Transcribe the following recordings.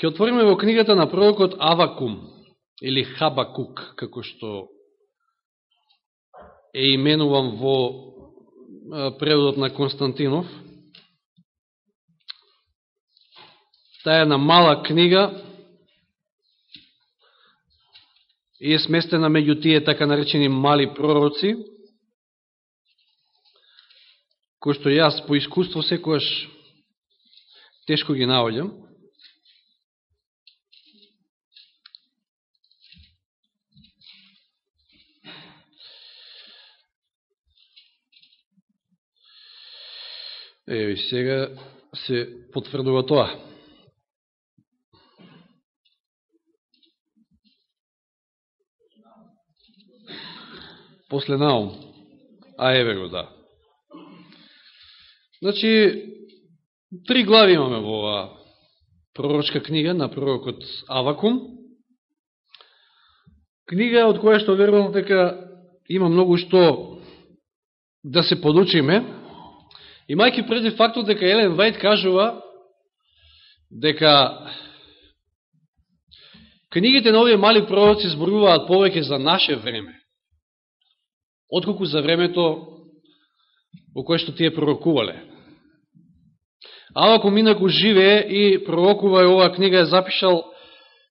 Ке отвориме во книгата на пророкот Авакум, или Хабакук, како што е именуван во преводот на Константинов. Таа е на мала книга и е сместена меѓу тие така наречени мали пророци, кои што јас по искуство секојаш тешко ги наоѓам. Еве сега се потврдува тоа. После Наум. А еве го, да. Значи, три глави имаме во оваа пророчка книга на пророкот Авакум. Книга од која што верувам дека има многу што да се подучиме, Имајќи преди фактот дека Елен Вајд кажува дека книгите на овие мали пророци зборуваат повеќе за наше време, отколку за времето во кое што тие пророкувале. Авако Минако живее и пророкува и оваа книга е запишал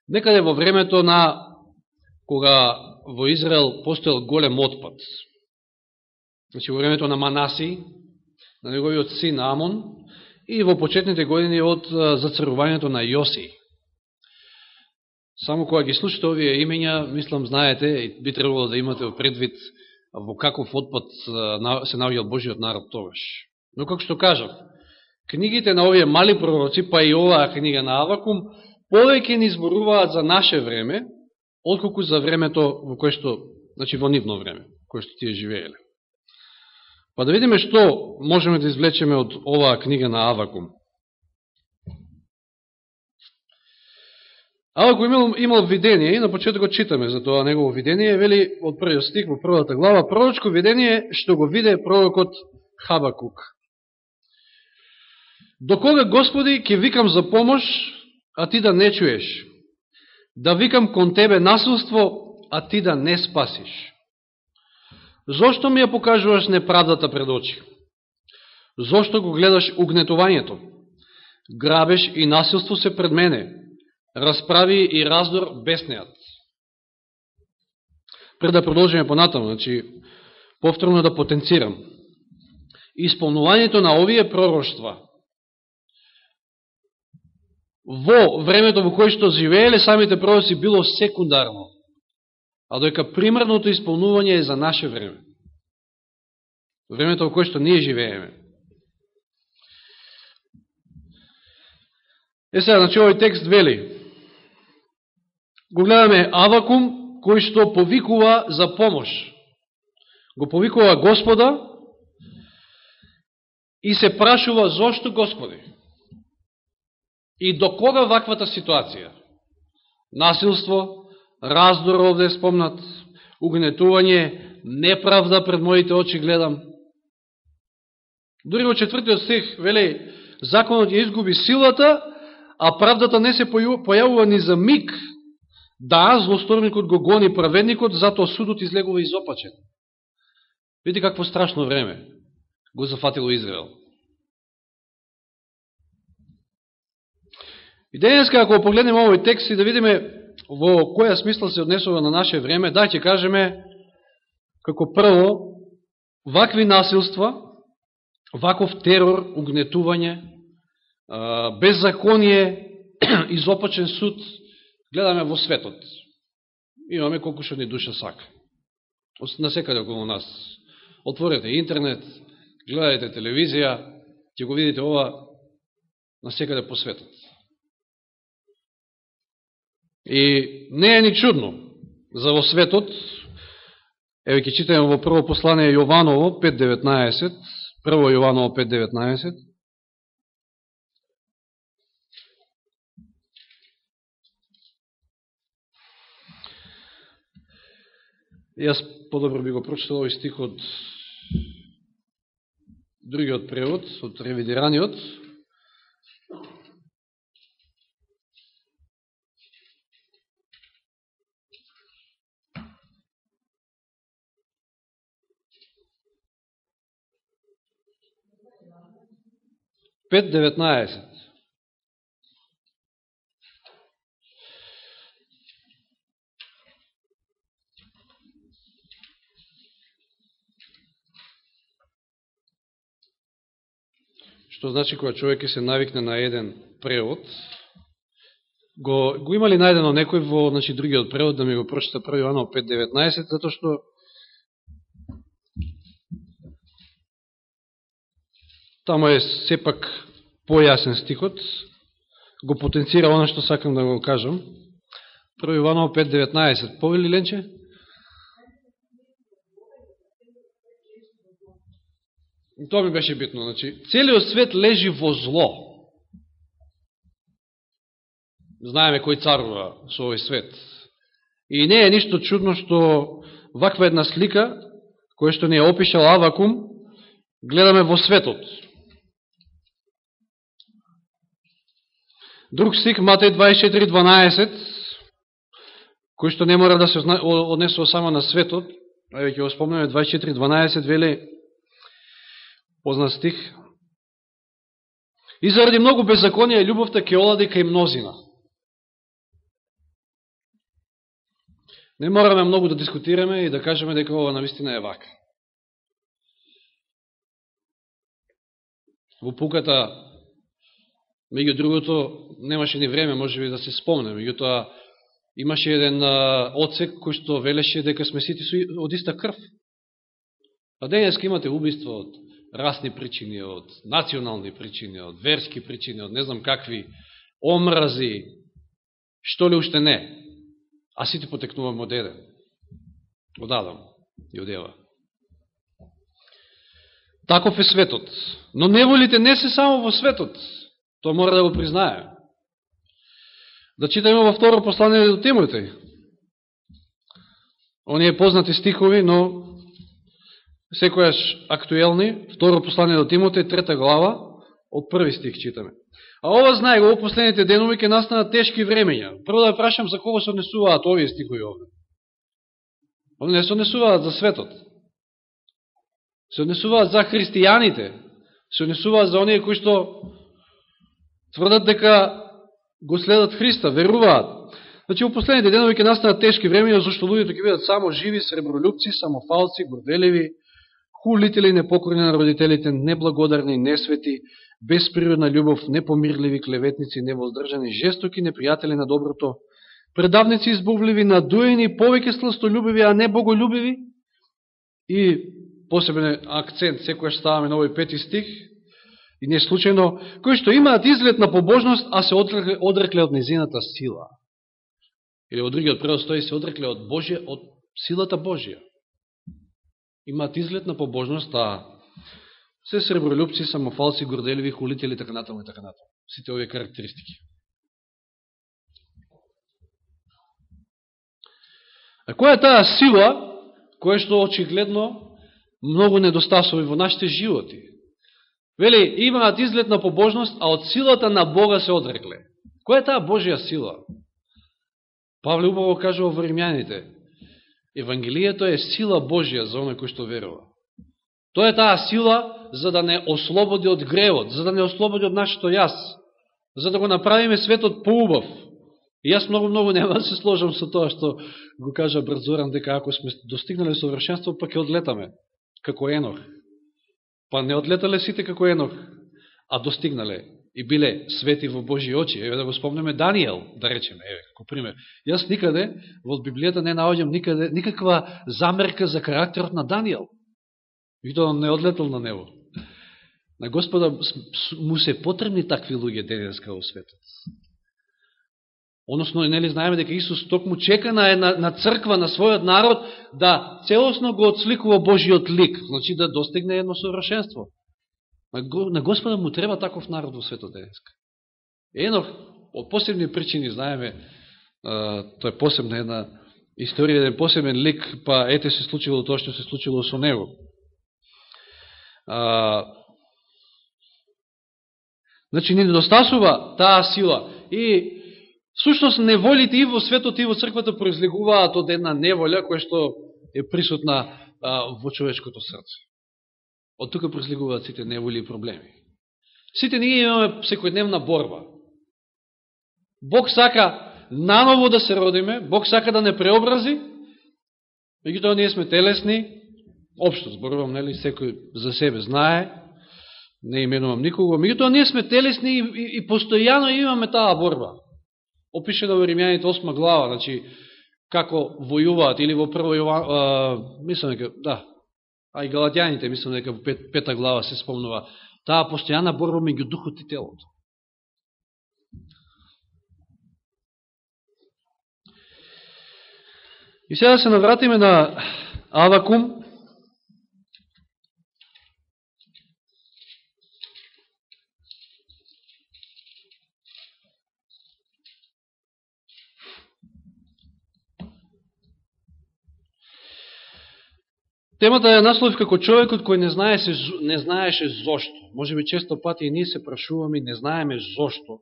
некаде во времето на кога во Израел постоел голем отпад. Значи, во времето на Манаси, на неговиот син Амон и во почетните години од зацарувањето на Јоси. Само кога ги слушате овие имења, мислам, знаете, и би требало да имате предвид во каков отпад се наоѓал Божиот народ тогаш. Но како што кажав, книгите на овие мали пророци, па и оваа книга на Авакум, повеќе ни зборуваат за наше време, отколку за времето во кое што, значи во нивно време, кое што тие живееле. Па да видиме што можеме да извлечеме од оваа книга на Авакум. Авакум имал, имал видение, и на почеток читаме за тоа негово видение, вели од првиот стих во првата глава, пророчко видение што го виде пророкот Хабакук. До кога, Господи, ќе викам за помош, а ти да не чуеш? Да викам кон Тебе насилство, а ти да не спасиш? Зошто ми ја покажуваш неправдата пред очи? Зошто го гледаш угнетувањето? Грабеш и насилство се пред мене. Расправи и раздор беснеат. Пред да продолжиме понатаму, значи, повторно да потенцирам. Исполнувањето на овие пророштва во времето во кој што живееле самите пророци било секундарно а дојка примерното исполнување е за наше време. Времето во кое што ние живееме. Е сега, значи овој текст вели, го гледаме Авакум, кој што повикува за помош. Го повикува Господа и се прашува зошто Господи? И до кога ваквата ситуација? Насилство, раздор овде е спомнат, угнетување, неправда пред моите очи гледам. Дори во четвртиот стих, веле, законот ја изгуби силата, а правдата не се појавува ни за миг. Да, злосторникот го гони праведникот, затоа судот излегува изопачен. Видите какво страшно време го зафатило Израел. И денеска, ако погледнем овој текст и да видиме во која смисла се однесува на наше време, да ќе кажеме, како прво, вакви насилства, ваков терор, угнетување, беззаконие, изопачен суд, гледаме во светот. Имаме колку што ни душа сака. Насекаде околу нас. Отворете интернет, гледате телевизија, ќе го видите ова насекаде по светот. И не е ни чудно за во светот, еве ќе читаме во прво послание Јованово 5.19, прво Јованово 5.19, Јас подобро би го прочитал овој стих од другиот превод, од ревидираниот. 5.19. Што значи кога човек се навикне на еден превод, го, го има ли најдено некој во значи, другиот превод да ми го прочита 1 Јоанов 5.19, затоа што Тамо е сепак појасен стихот, го потенцира оно што сакам да го кажам. Први Иваново 5.19. Повели Ленче? Тоа ми беше битно. Значи, целиот свет лежи во зло. Знаеме кој царува со овој свет. И не е ништо чудно што ваква една слика, која што не е опишал Авакум, гледаме во светот. Друг стик, Матеј 24.12, кој што не мора да се однесува само на светот, а ќе го спомнеме 24.12, вели, познат стих, и заради многу беззаконија љубовта ќе олади кај мнозина. Не мораме многу да дискутираме и да кажеме дека ова навистина е вака. Во пуката Меѓу другото, немаше ни време, може би да се спомне. Меѓутоа, имаше еден оцек кој што велеше дека сме сите од иста крв. А денеска имате убиство од расни причини, од национални причини, од верски причини, од не знам какви омрази, што ли уште не. А сите потекнуваме од еден. Од Адам и од Ева. Таков е светот. Но неволите не се само во светот. Тоа мора да го признае. Да читаме во второ послание до Тимотеј. Оние познати стихови, но секојаш актуелни. Второ послание до Тимотеј, трета глава, од први стих читаме. А ова знае го, во последните денови ќе настанат тешки времења. Прво да прашам за кого се однесуваат овие стихови овде. Овде не се однесуваат за светот. Се однесуваат за христијаните. Се однесуваат за оние кои што тврдат дека го следат Христа, веруваат. Значи, во последните денови ќе настанат тешки времења, зашто луѓето ќе бидат само живи, сребролюбци, самофалци, горделеви, хулители, непокорни на родителите, неблагодарни, несвети, безприродна љубов, непомирливи, клеветници, невоздржани, жестоки, непријатели на доброто, предавници избувливи, надуени, повеќе сластолюбиви, а не боголюбиви. И посебен акцент, секојаш ставаме на овој пети стих, и не случайно, кои што имаат изглед на побожност, а се одрекле, одрекле од незината сила. Или од другиот превод стои се одрекле од Божје, од силата Божја. Имаат изглед на побожност, а се сребролюбци, самофалци, горделиви, хулители, така натаму и така натаму. Сите овие карактеристики. А која е таа сила, која што очигледно многу недостасува во нашите животи? Вели, имаат изглед на побожност, а од силата на Бога се одрекле. Која е таа Божија сила? Павле убаво кажува во Римјаните. Евангелието е сила Божија за оној кој што верува. Тоа е таа сила за да не ослободи од гревот, за да не ослободи од нашето јас, за да го направиме светот поубав. И јас многу-многу нема да се сложам со тоа што го кажа брат Зоран, дека ако сме достигнали совршенство, па ќе одлетаме, како Енох. Па не одлетале сите како Енох, а достигнале и биле свети во Божи очи. Еве да го спомнеме Данијел, да речеме, еве, како пример. Јас никаде во Библијата не наоѓам никаде никаква замерка за карактерот на Данијел. И тоа не одлетал на него. На Господа му се потребни такви луѓе денеска во светот. Односно, нели знаеме дека Исус токму чека на, на, на црква, на својот народ, да целосно го отсликува Божиот лик, значи да достигне едно совршенство. На, на Господа му треба таков народ во светот денеска. Едно, од посебни причини, знаеме, тоа е посебна една историја, еден посебен лик, па ете се случило тоа што се случило со него. А, значи, ни недостасува таа сила. И Сушност, неволите и во светот и во црквата произлегуваат од една неволја која што е присутна а, во човечкото срце. Од тука произлегуваат сите неволи и проблеми. Сите ние имаме секојдневна борба. Бог сака наново да се родиме, Бог сака да не преобрази, меѓутоа ние сме телесни, обшто зборувам, нели, секој за себе знае, не именувам никого, меѓутоа ние сме телесни и, и, и постојано имаме таа борба. Опишено да во Римјаните 8 глава, значи, како војуваат, или во прво Јован, мислам дека, да, а и Галатјаните, мислам дека во пет, пета глава се спомнува, таа постојана борба меѓу духот и телото. И сега се навратиме на Авакум. Темата е наслов како човекот кој не, знае се, не знаеше зошто. Може би често пати и ние се прашуваме не знаеме зошто.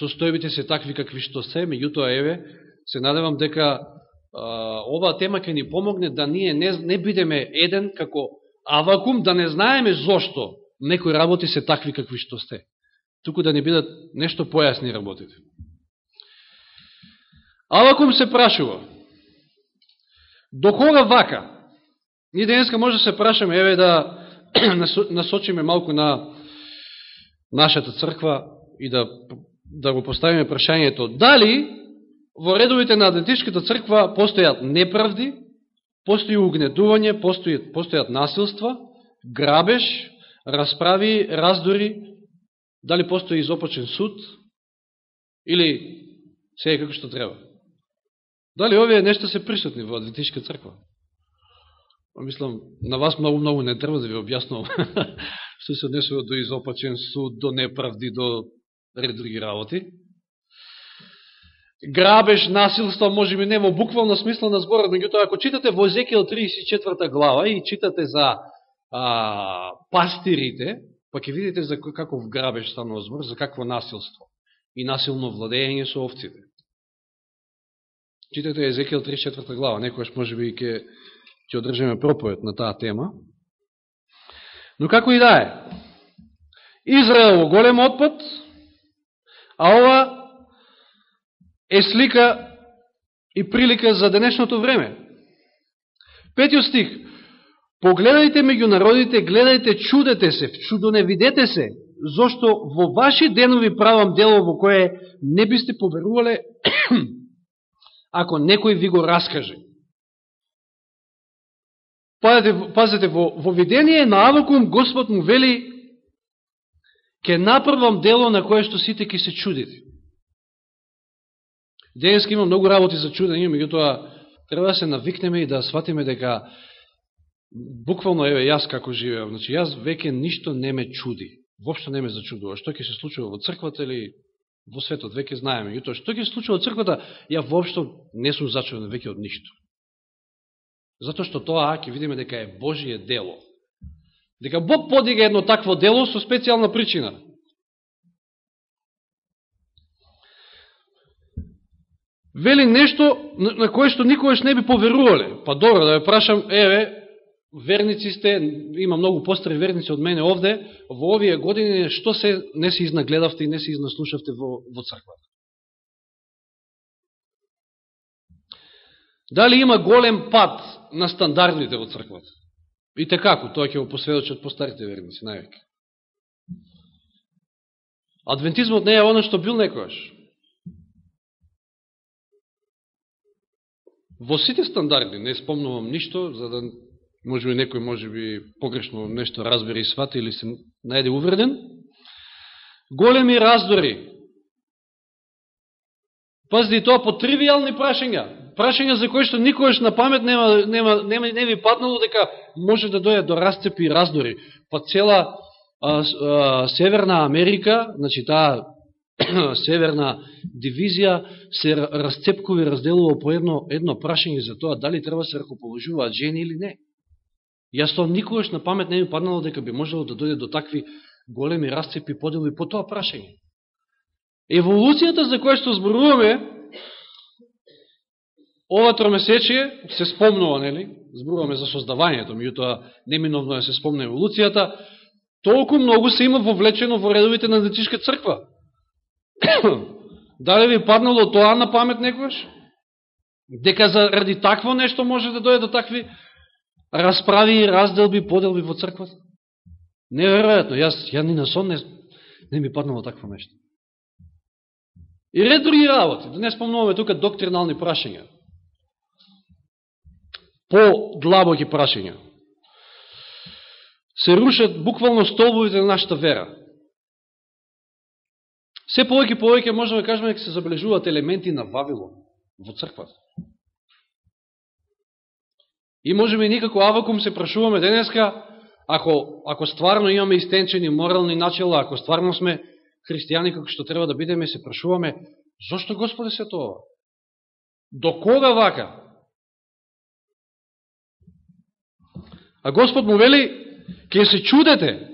Состојбите се такви какви што се, меѓутоа еве, се надевам дека оваа тема ќе ни помогне да ние не, не бидеме еден како авакум, да не знаеме зошто некои работи се такви какви што сте. Туку да не бидат нешто појасни работите. Авакум се прашува, до кога вака? Ние денеска може да се прашаме, еве да насочиме малку на нашата црква и да, да го поставиме прашањето. Дали во редовите на Адвентишката црква постојат неправди, постои угнетување, постојат, постојат насилства, грабеж, расправи, раздори, дали постои изопачен суд, или се е како што треба. Дали овие нешто се присутни во Адвентишка црква? Мислам, на вас многу-многу не треба да ви објаснувам што се однесува до изопачен суд, до неправди, до ред други работи грабеж, насилство, може би не во буквално смисла на зборот, меѓутоа ако читате во Езекијал 34 глава и читате за а, пастирите, па ќе видите за каков грабеж станува збор, за какво насилство и насилно владење со овците. Читате Езекијал 34 глава, некојаш може би ќе ќе одржаме проповед на таа тема. Но како и да е, Израел во голем отпад, а ова е слика и прилика за денешното време. Петиот стих. Погледајте меѓу народите, гледајте, чудете се, чудо не видете се, зашто во ваши денови правам дело во кое не бисте поверувале ако некој ви го раскаже. Пазете, пазете во, во видение на Авакум Господ му вели ке направам дело на кое што сите ке се чудите. Денес има многу работи за чудење, меѓутоа треба да се навикнеме и да сватиме дека буквално еве јас како живеам, значи јас веќе ништо не ме чуди. Воопшто не ме зачудува. Што ќе се случува во црквата или во светот, веќе знаеме. Јуто што ќе се случува во црквата, ја воопшто не сум зачуден веќе од ништо. Затоа што тоа ќе видиме дека е Божие дело. Дека Бог подига едно такво дело со специјална причина. вели нешто на кое што никогаш не би поверувале. Па добро, да ја прашам, еве, верници сте, има многу постари верници од мене овде, во овие години, што се не се изнагледавте и не се изнаслушавте во, во црквата? Дали има голем пат на стандардите во црквата? И како, тоа ќе го посведочат постарите верници, највеќе. Адвентизмот не е оно што бил некојаш. Во сите стандарди, не спомнувам ништо, за да може би некој може би погрешно нешто разбери и свати или се најде увреден, големи раздори. Пазди, тоа по тривијални прашања, прашања за кои што никогаш на памет нема, нема, нема, не ви паднало дека може да дојде до расцепи и раздори. Па цела а, а, Северна Америка, значи таа Северна дивизија се расцепкува и разделува по едно, едно прашање за тоа дали треба да се ракоположуваат жени или не. Јас тоа никогаш на памет не ми паднало дека би можело да дојде до такви големи расцепи подели по тоа прашање. Еволуцијата за која што зборуваме ова тромесечие се спомнува, нели? Зборуваме за создавањето, меѓутоа неминовно е да се спомне еволуцијата, толку многу се има вовлечено во редовите на Дечишка црква. Дали ви паднало тоа на памет некојаш? Дека заради такво нешто може да дојде до такви расправи, и разделби, поделби во црквата? Неверојатно, јас ја ни на сон не, не ми паднало такво нешто. И ред други работи, да не спомнуваме тука доктринални прашања. По-длабоки прашања. Се рушат буквално столбовите на нашата вера. Се повеќе повеќе можеме да кажеме дека се забележуваат елементи на Вавилон во црквата. И можеме никако авакум се прашуваме денеска, ако, ако стварно имаме истенчени морални начела, ако стварно сме христијани како што треба да бидеме, се прашуваме, зошто Господе се тоа? До кога вака? А Господ му вели, ке се чудете,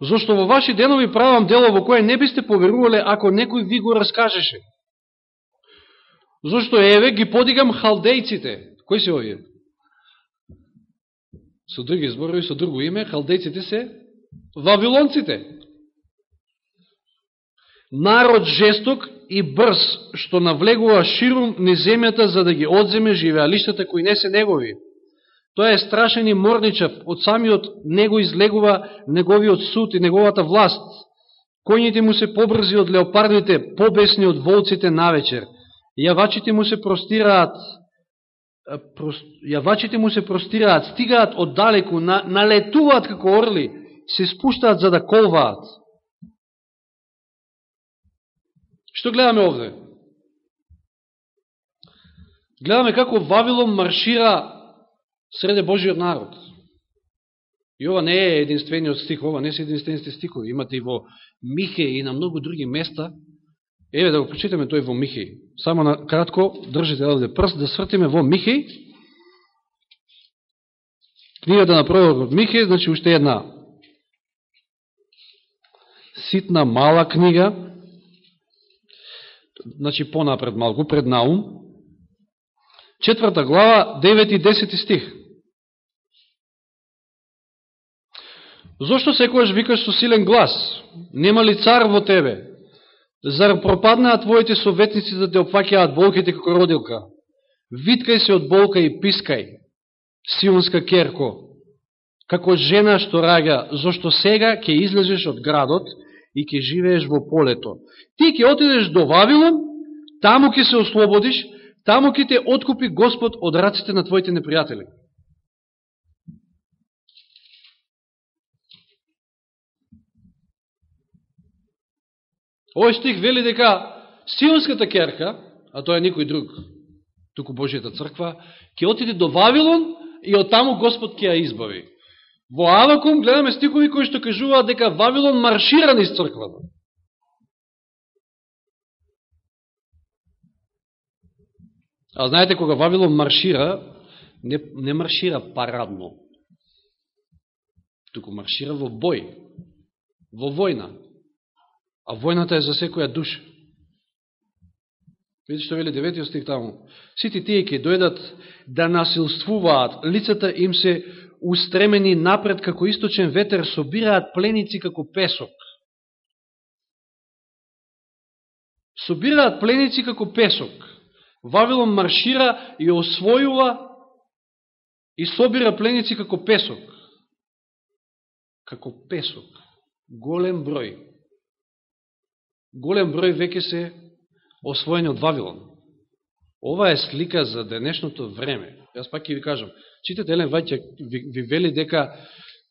зашто во ваши денови правам дело во кое не бисте поверувале ако некој ви го раскажеше. Зошто еве ги подигам халдејците. Кои се овие? Со други зборови, со друго име, халдејците се вавилонците. Народ жесток и брз, што навлегува ширум низ земјата за да ги одземе живеалиштата кои не се негови. Тоа е страшен и морничав, од самиот него излегува неговиот суд и неговата власт. Коњите му се побрзи од леопардите, побесни од волците навечер. Јавачите му се простираат, јавачите му се простираат, стигаат оддалеку, на, налетуваат како орли, се спуштаат за да колваат. Што гледаме овде? Гледаме како Вавилон маршира среде Божиот народ. И ова не е единствениот стих, ова не се единствените стихови. Имате и во Михеј и на многу други места. Еве да го прочитаме тој во Михеј. Само на кратко, држите овде прст, да свртиме во Михеј. Книгата на пророкот Михеј, значи уште една ситна, мала книга, значи понапред малку, пред Наум, четврта глава, 9 и 10 стих. Зошто секојаш викаш со силен глас? Нема ли цар во тебе? Зар пропаднаа твоите советници да те опфакјаат болките како родилка? Виткај се од болка и пискај, сионска керко, како жена што раѓа, зошто сега ќе излезеш од градот и ќе живееш во полето. Ти ќе отидеш до Вавилон, таму ќе се ослободиш, таму ќе те откупи Господ од раците на твоите непријатели. Овој стих вели дека Сионската керка, а тоа е никој друг, туку Божијата црква, ќе отиде до Вавилон и од таму Господ ќе ја избави. Во Авакум гледаме стихови кои што кажуваат дека Вавилон маршира низ црквата. А знаете, кога Вавилон маршира, не, не маршира парадно, туку маршира во бој, во војна. А војната е за секоја душа. Видите што вели деветиот стих таму. Сите тие ќе дојдат да насилствуваат, лицата им се устремени напред како источен ветер, собираат пленици како песок. Собираат пленици како песок. Вавилон маршира и освојува и собира пленици како песок. Како песок. Голем број голем број веќе се освоени од Вавилон. Ова е слика за денешното време. Јас пак ќе ви кажам, читате Елен Вајќа ви, ви вели дека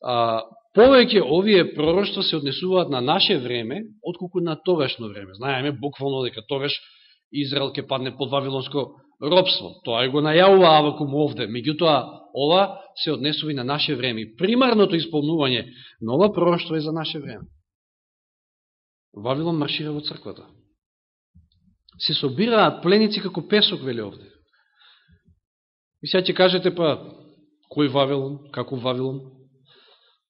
а, повеќе овие пророќства се однесуваат на наше време, отколку на тогашно време. Знаеме буквално дека тогаш Израел ќе падне под Вавилонско робство. Тоа е го најавува Авакум овде. Меѓутоа, ова се однесува и на наше време. Примарното исполнување на ова пророќство е за наше време. Вавилон маршира во црквата. Се собираат пленици како песок, вели овде. И сега ќе кажете, па, кој Вавилон, како Вавилон?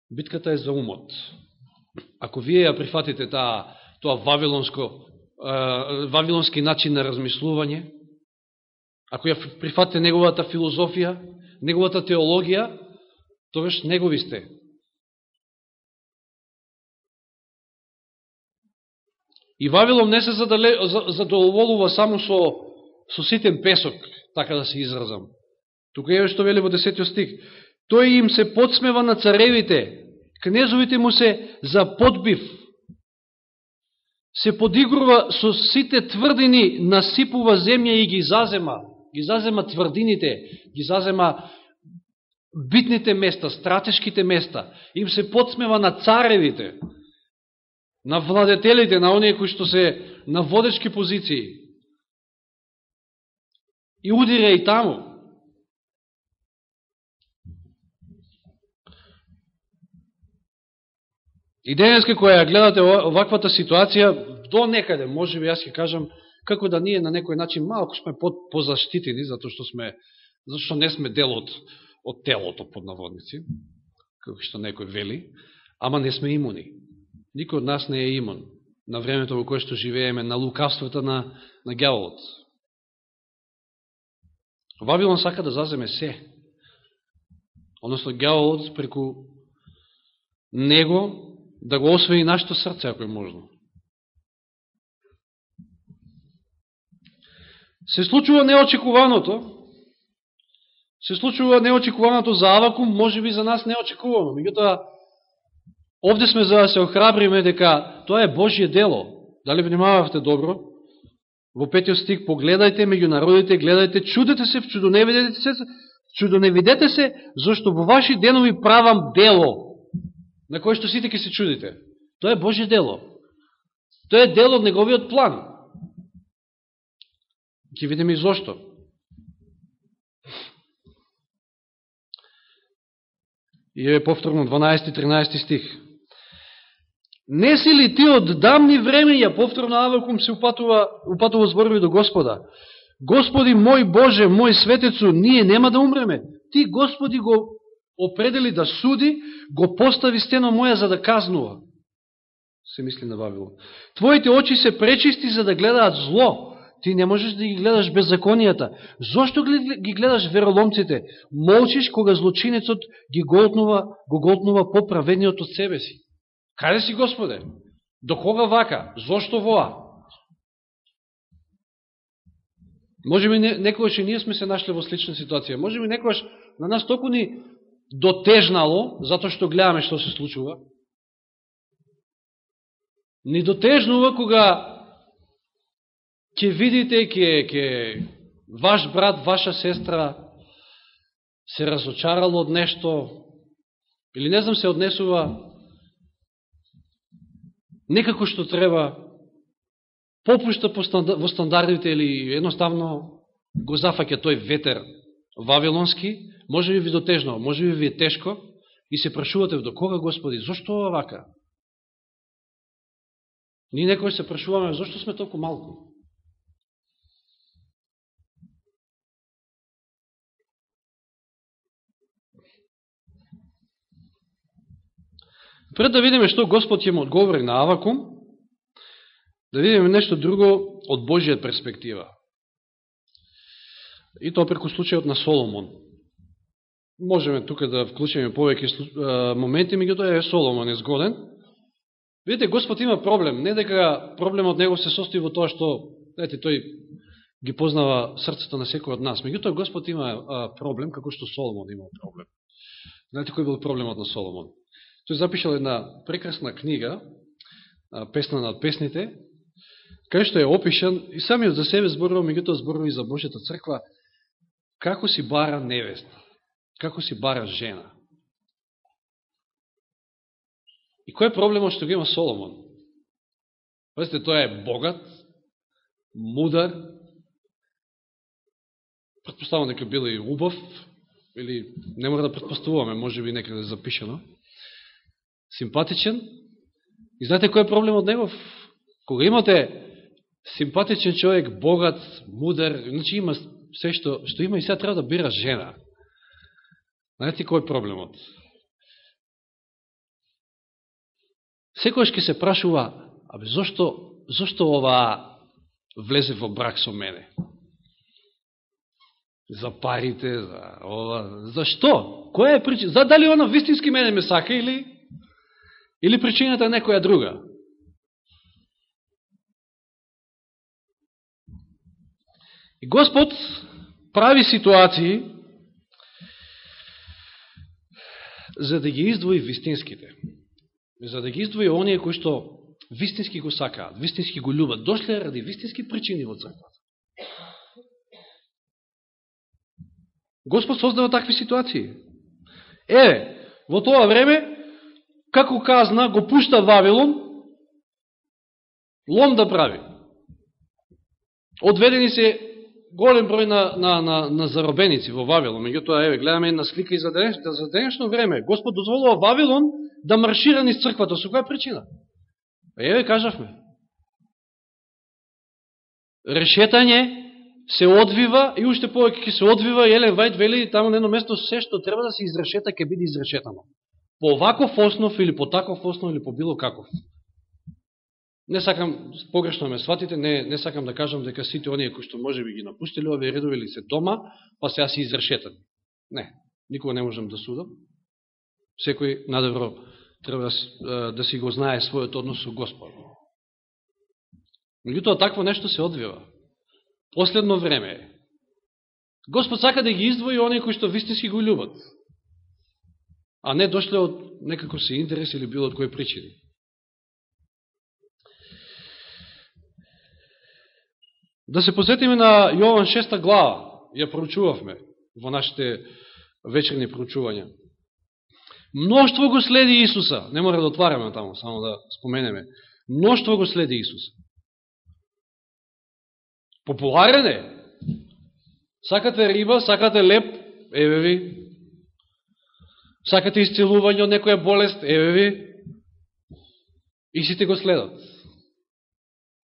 Битката е за умот. Ако вие ја прифатите таа, тоа вавилонско, вавилонски начин на размислување, ако ја прифатите неговата филозофија, неговата теологија, тогаш негови сте. И Вавилон не се задоволува само со, со ситен песок, така да се изразам. Тука е што вели во 10 стих. Тој им се подсмева на царевите, кнезовите му се за подбив, се подигрува со сите тврдини, насипува земја и ги зазема. Ги зазема тврдините, ги зазема битните места, стратешките места. Им се подсмева на царевите, на владетелите, на оние кои што се на водечки позиции. И удира и таму. И денеска која ја гледате оваквата ситуација, до некаде, може би јас ќе кажам, како да ние на некој начин малко сме под, позаштитени, затоа што сме, зашто не сме дел од, од телото под наводници, како што некој вели, ама не сме имуни. Никој од нас не е имон на времето во кое што живееме, на лукавствата на, на гјаволот. Вавилон сака да заземе се. Односно, гјаволот преку него да го освои нашето срце, ако е можно. Се случува неочекуваното, се случува неочекуваното за Авакум, може би за нас неочекувано. Меѓутоа, овде сме за да се охрабриме дека тоа е Божие дело. Дали внимававте добро? Во петиот стих погледајте меѓу народите, гледајте, чудете се, чудоневидете се, чудоневидете се, зашто во ваши денови правам дело на кое што сите ќе се чудите. Тоа е Божие дело. Тоа е дело од неговиот план. Ќе видиме и зошто. И е повторно 12-13 стих. Не си ли ти од дамни времења, повторно Авакум се упатува, упатува зборови до Господа. Господи мој Боже, мој светецу, ние нема да умреме. Ти, Господи, го определи да суди, го постави стено моја за да казнува. Се мисли на Вавилон. Твоите очи се пречисти за да гледаат зло. Ти не можеш да ги гледаш беззаконијата. Зошто ги гледаш вероломците? Молчиш кога злочинецот ги голтнува, го голтнува поправениот од себе си. Каде си, Господе? До кога вака? Зошто воа? Може би некојаш и ние сме се нашли во слична ситуација. Може би некојаш на нас толку ни дотежнало, затоа што гледаме што се случува, ни дотежнува кога ќе видите, ќе, ќе ваш брат, ваша сестра се разочарало од нешто, или не знам се однесува некако што треба, попушта во стандардите или едноставно го зафаќа тој ветер вавилонски, може би ви дотежно, може би ви е тешко, и се прашувате до кога, Господи, зашто ова вака? Ние некој се прашуваме, зашто сме толку малку? Пред да видиме што Господ ќе му одговори на Авакум, да видиме нешто друго од Божија перспектива. И тоа преку случајот на Соломон можеме тука да вклучиме повеќе моменти, меѓутоа е Соломон е згоден. Видите, Господ има проблем. Не дека проблемот него се состои во тоа што, знаете, тој ги познава срцето на секој од нас. Меѓутоа Господ има проблем, како што Соломон има проблем. Знаете кој бил проблемот на Соломон? Тој запишал една прекрасна книга, Песна над песните, кај што е опишан, и самиот за себе зборува, меѓутоа зборува и за Божјата црква, како си бара невеста. Како си бара жена? И кој е проблемот што го има Соломон? Пазите, тој е богат, мудар, предпоставам дека бил и убав, или не мора да предпоставуваме, може би некаде запишено, симпатичен. И знаете кој е проблем од негов? Кога имате симпатичен човек, богат, мудар, значи има се што, што има и сега треба да бира жена. Знаете кој е проблемот? Секојаш ке се прашува, абе, зошто, зошто ова влезе во брак со мене? За парите, за ова. За што? Која е причина? За дали она вистински мене ме сака или или причината е некоја друга? И Господ прави ситуации за да ги издвои вистинските. За да ги издвои оние кои што вистински го сакаат, вистински го любат. Дошле ради вистински причини во црквата. Господ создава такви ситуации. Еве, во тоа време, како казна, го пушта Вавилон, лом да прави. Одведени се голем број на, на, на, на заробеници во Вавилон. Меѓутоа, еве, гледаме една слика и за, денеш, за денешно време. Господ дозволува Вавилон да маршира низ црквата. Со која причина? Па еве, кажавме. Решетање се одвива и уште повеќе ќе се одвива и Елен Вајд вели таму на едно место се што треба да се изрешета ќе биде изрешетано. По оваков основ или по таков основ или по било каков. Не сакам, погрешно ме сватите, не, не сакам да кажам дека сите оние кои што може би ги напустили овие редови или се дома, па сега се изрешетат. Не, никога не можам да судам. Секој надевро треба да, да си го знае својот однос со Господ. Меѓутоа, такво нешто се одвива. Последно време е. Господ сака да ги издвои оние кои што вистински го любат а не дошле од некако се интерес или било од кој причини. Да се посетиме на Јован 6 глава, ја проучувавме во нашите вечерни проучувања. Мноштво го следи Исуса, не мора да отвараме таму, само да споменеме. Мноштво го следи Исуса. Популарен е. Сакате риба, сакате леп, еве ви. Сакате исцелување од некоја болест, еве ви. И сите го следат.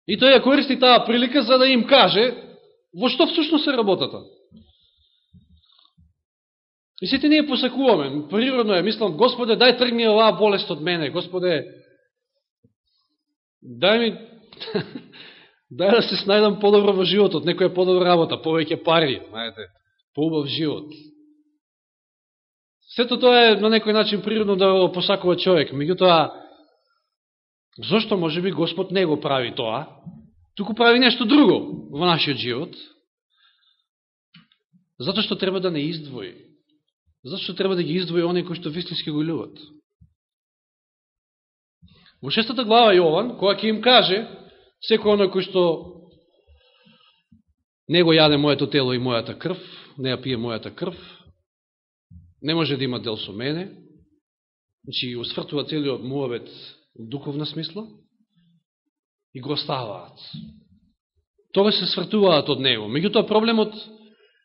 И тој ја користи таа прилика за да им каже во што всушност се работата. И сите ние посакуваме, природно е, мислам, Господе, дај тргни оваа болест од мене, Господе, дај ми, дај да се снајдам подобро во животот, некоја подобра работа, повеќе пари, знаете, поубав живот. Сето тоа е на некој начин природно да го посакува човек, меѓутоа, Зошто може би Господ не го прави тоа, туку прави нешто друго во нашиот живот? Зато што треба да не издвои. Зато што треба да ги издвои оние кои што вистински го любат. Во шестата глава Јован, која ќе им каже, секој оној кој што не го јаде моето тело и мојата крв, не ја пие мојата крв, не може да има дел со мене, значи освртува целиот муавет духовна смисла и го оставаат. Тога се свртуваат од него. Меѓутоа проблемот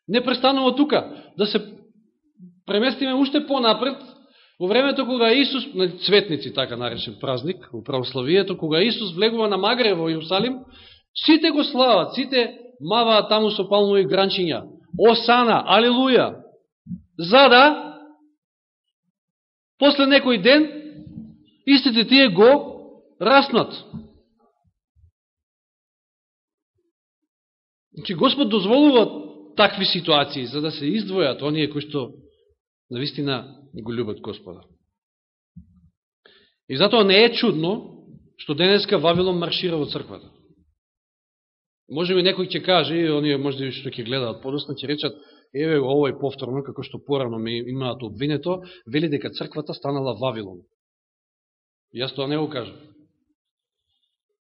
не престанува тука. Да се преместиме уште понапред, во времето кога Исус, на цветници, така наречен празник, во православието, кога Исус влегува на Магре во Иерусалим, сите го слават, сите маваат таму со палмови гранчиња. Осана, алилуја! За да, после некој ден, истите тие го раснат. Значи, Господ дозволува такви ситуации, за да се издвојат оние кои што навистина го любат Господа. И затоа не е чудно што денеска Вавилон маршира во црквата. Може би некој ќе каже, и оние може би што ќе гледаат подосна, ќе речат, еве го овој повторно, како што порано ми имаат обвинето, вели дека црквата станала Вавилон. Јас тоа не го кажам.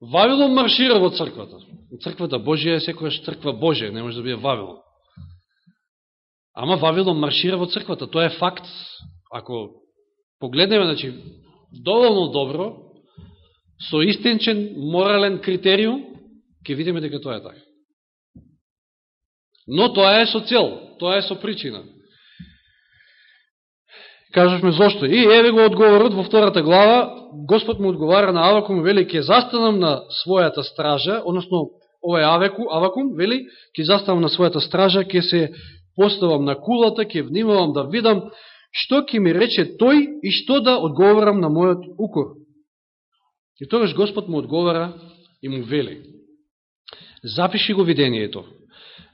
Вавилон маршира во црквата. Црквата Божија е секојаш црква Божија, не може да биде Вавилон. Ама Вавилон маршира во црквата, тоа е факт. Ако погледнеме, значи, доволно добро, со истинчен морален критериум, ќе видиме дека тоа е така. Но тоа е со цел, тоа е со причина. Кажавме зошто. И еве го одговорот во втората глава, Господ му одговара на Авакум, вели, ќе застанам на својата стража, односно, ова е Авеку, Авакум, вели, ќе застанам на својата стража, ќе се поставам на кулата, ќе внимавам да видам што ќе ми рече тој и што да одговорам на мојот укор. И тогаш Господ му одговара и му вели, запиши го видението,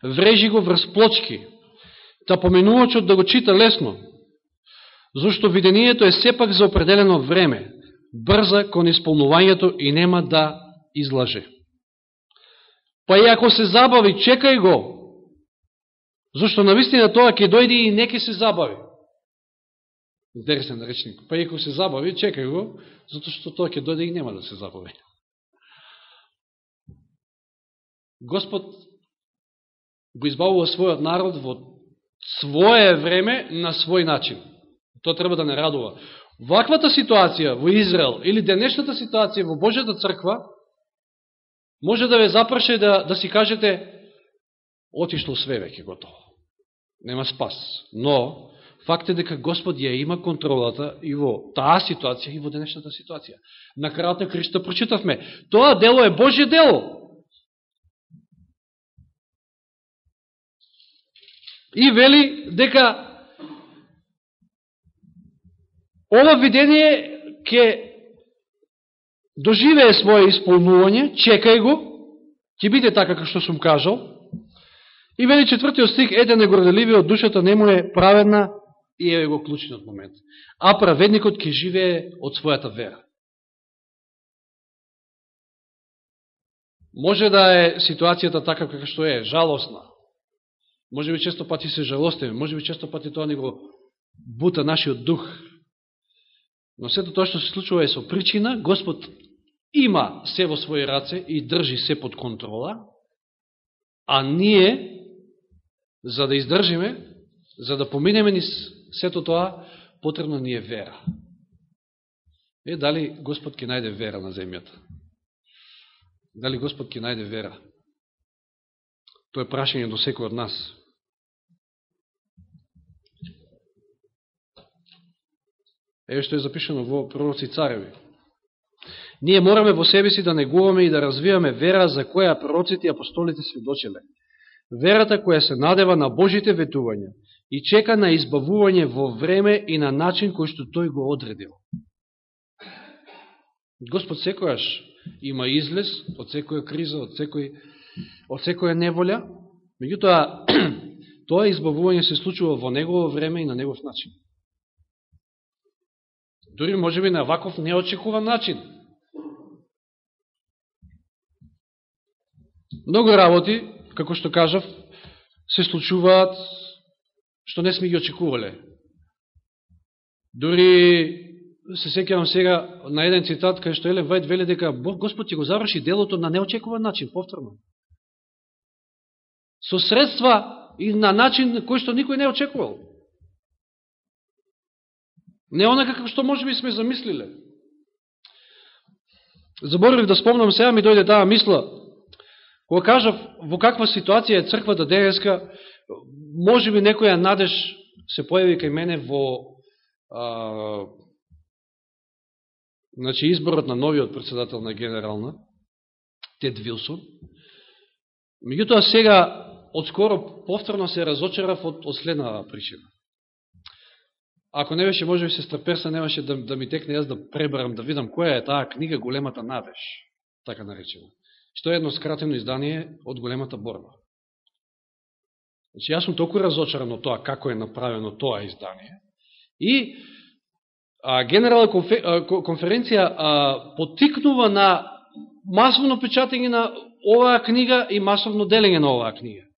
врежи го врз плочки, Та поменувачот да го чита лесно, зашто видението е сепак за определено време, брза кон исполнувањето и нема да излаже. Па и ако се забави, чекај го, зашто навистина тоа ќе дојде и не ќе се забави. Интересен речник. Па и ако се забави, чекај го, затоа што тоа ќе дојде и нема да се забави. Господ го избавува својот народ во свое време на свој начин. Тоа треба да не радува. Ваквата ситуација во Израел или денешната ситуација во Божјата црква може да ве запраше да, да си кажете отишло све веќе готово. Нема спас. Но, факт е дека Господ ја има контролата и во таа ситуација и во денешната ситуација. На крајот на Христа прочитавме. Тоа дело е Божје дело. И вели дека ова видение ќе доживее своје исполнување, чекај го, ќе биде така како што сум кажал. И вели четвртиот стих, еден негорделивиот душата не му е праведна и е го клучниот момент. А праведникот ќе живее од својата вера. Може да е ситуацијата така како што е, жалосна, Може би често пати се жалостиме, може би често пати тоа не го бута нашиот дух. Но сето тоа што се случува е со причина, Господ има се во своји раце и држи се под контрола, а ние, за да издржиме, за да поминеме низ сето тоа, потребно ни е вера. Е, дали Господ ќе најде вера на земјата? Дали Господ ќе најде вера? Тоа е прашање до секој од нас. Еве што е запишено во пророци цареви. Ние мораме во себе си да негуваме и да развиваме вера за која пророците и апостолите сведочеле. Верата која се надева на Божите ветувања и чека на избавување во време и на начин кој што тој го одредил. Господ секојаш има излез од секоја криза, од секој од секоја неволја, меѓутоа тоа избавување се случува во негово време и на негов начин. Дори може би на ваков неочекуван начин. Многу работи, како што кажав, се случуваат што не сме ги очекувале. Дори се секјавам сега на еден цитат кај што Елен Вајд вели дека Господ ќе го заврши делото на неочекуван начин, повторно. Со средства и на начин кој што никој не очекувал. Не онака како што може би сме замислиле. Заборавив да спомнам сега, ми дојде таа мисла. Кога кажав во каква ситуација е црквата денеска, може би некоја надеж се појави кај мене во а, значи, изборот на новиот председател на генерална, Тед Вилсон. Меѓутоа сега, одскоро повторно се разочарав од, од следната причина. Ако не беше, може би, се страперса, немаше да, да ми текне јас да пребарам, да видам која е таа книга Големата надеж, така наречено. Што е едно скратено издание од Големата борба. Значи, јас сум толку разочаран од тоа како е направено тоа издание. И а, Генерална конференција а, потикнува на масовно печатење на оваа книга и масовно делење на оваа книга.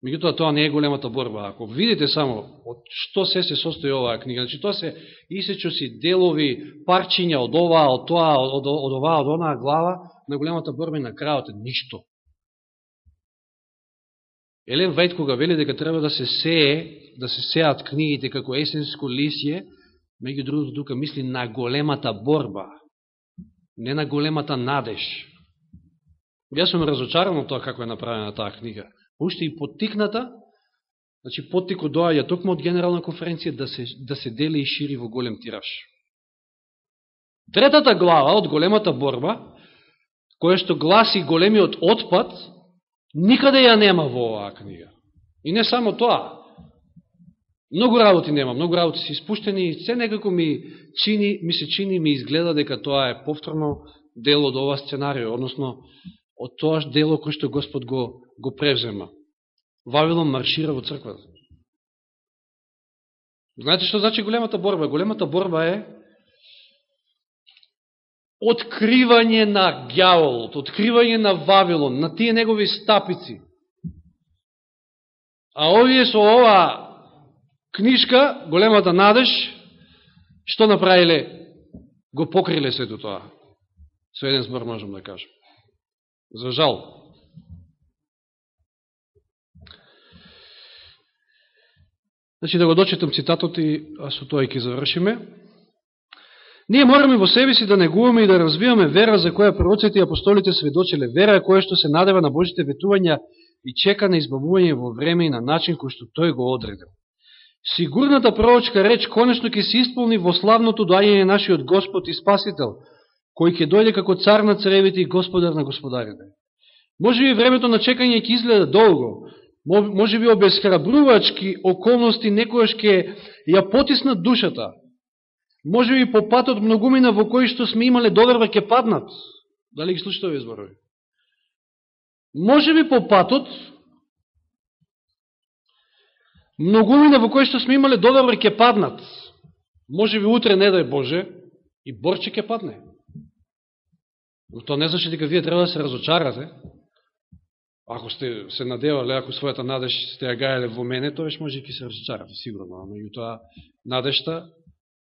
Меѓутоа, тоа не е големата борба. Ако видите само од што се се состои оваа книга, значи тоа се исечоси делови, парчиња од оваа, од тоа, од, од оваа, од онаа глава, на големата борба и на крајот е ништо. Елен Вајт кога вели дека треба да се сее, да се сеат книгите како есенско лисје, меѓу другото тука мисли на големата борба, не на големата надеж. Јас сум разочаран од тоа како е направена таа книга уште и поттикната, значи поттикот доаѓа токму од генерална конференција да се, да се дели и шири во голем тираж. Третата глава од големата борба, која што гласи големиот отпад, никаде ја нема во оваа книга. И не само тоа. Многу работи нема, многу работи се испуштени и се некако ми чини, ми се чини, ми изгледа дека тоа е повторно дел од ова сценарио, односно од тоа дело кој што Господ го, го превзема. Вавилон маршира во црквата. Знаете што значи големата борба? Големата борба е откривање на гјаволот, откривање на Вавилон, на тие негови стапици. А овие со ова книжка, големата надеж, што направиле? Го покриле сето тоа. Со еден збор можам да кажем. За жал. Значи да го дочитам цитатот и а со тоа и ќе завршиме. Ние мораме во себе си да негуваме и да развиваме вера за која пророците и апостолите сведочеле, вера која што се надева на Божите ветувања и чека на избавување во време и на начин кој што тој го одредил. Сигурната пророчка реч конечно ќе се исполни во славното доаѓање нашиот Господ и Спасител, кој ќе дојде како цар на царевите и господар на господарите. Може би времето на чекање ќе изгледа долго, може би обесхрабрувачки околности некојаш ќе ја потиснат душата, може би по патот многумина во кои што сме имале доверба да ќе паднат. Дали ги слушате овие зборови? Може би по патот многумина во кои што сме имале доверба да ќе паднат. Може би утре, не дај Боже, и Борче ќе падне. Но тоа не значи дека вие треба да се разочарате. Ако сте се надевале, ако својата надеж сте ја гајале во мене, тоа веќе може и ќе се разочарате, сигурно. Ама и тоа надежта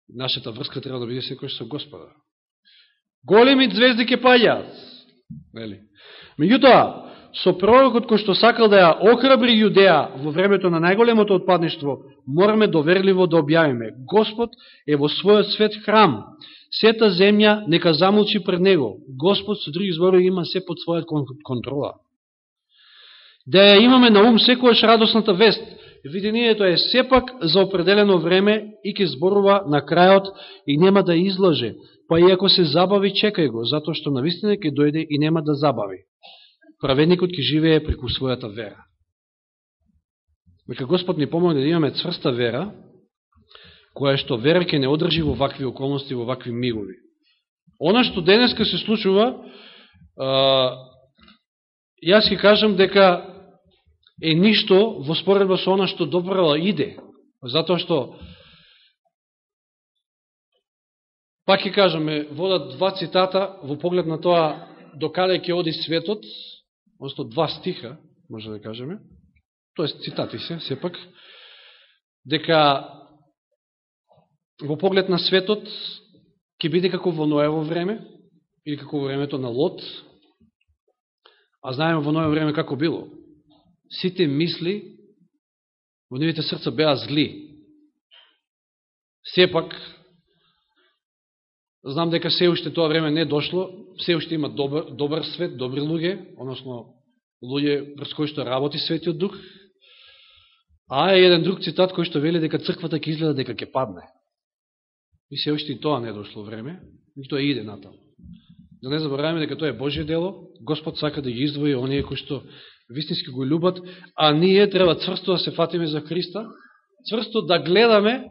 нашата врска треба да биде секој со Господа. Големи звезди ке паѓаат. Нели? Меѓутоа, со пророкот кој што сакал да ја охрабри Јудеа во времето на најголемото отпадништво, мораме доверливо да објавиме. Господ е во својот свет храм. Сета земја нека замолчи пред него. Господ, со други зборови, има се под својот контрола. Да ја имаме на ум секојаш радосната вест, видението е сепак за определено време и ќе зборува на крајот и нема да излаже, па и ако се забави, чекај го, затоа што навистина ќе дојде и нема да забави. Праведникот ќе живее преку својата вера. Мека Господ ни помогне да имаме цврста вера, која што вера ќе не одржи во вакви околности, во вакви мигови. Она што денеска се случува, јас ќе кажам дека е ништо во споредба со она што добро иде. Затоа што, пак ќе кажаме, водат два цитата во поглед на тоа докаде ќе оди светот, одnosno два стиха, може да кажеме, тоест цитати се, сепак, дека во поглед на светот ќе биде како во Ноево време, или како во времето на Лот, а знаеме во Ноево време како било сите мисли во нивите срца беа зли. Сепак, знам дека се уште тоа време не дошло, се уште има добар, добар свет, добри луѓе, односно луѓе пред кои што работи светиот дух, а е еден друг цитат кој што вели дека црквата ќе изгледа дека ќе падне. И се уште и тоа не дошло време, и тоа иде натаму. Да не забораваме дека тоа е Божие дело, Господ сака да ги издвои оние кои што вистински го любат, а ние треба цврсто да се фатиме за Христа, цврсто да гледаме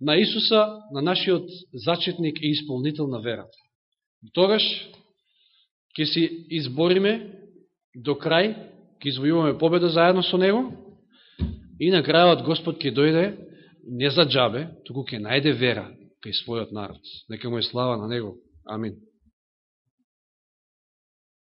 на Исуса, на нашиот зачетник и исполнител на верата. Тогаш ќе си избориме до крај, ќе извојуваме победа заедно со Него и на крајот Господ ќе дојде не за джабе, туку ќе најде вера кај својот народ. Нека му е слава на Него. Амин.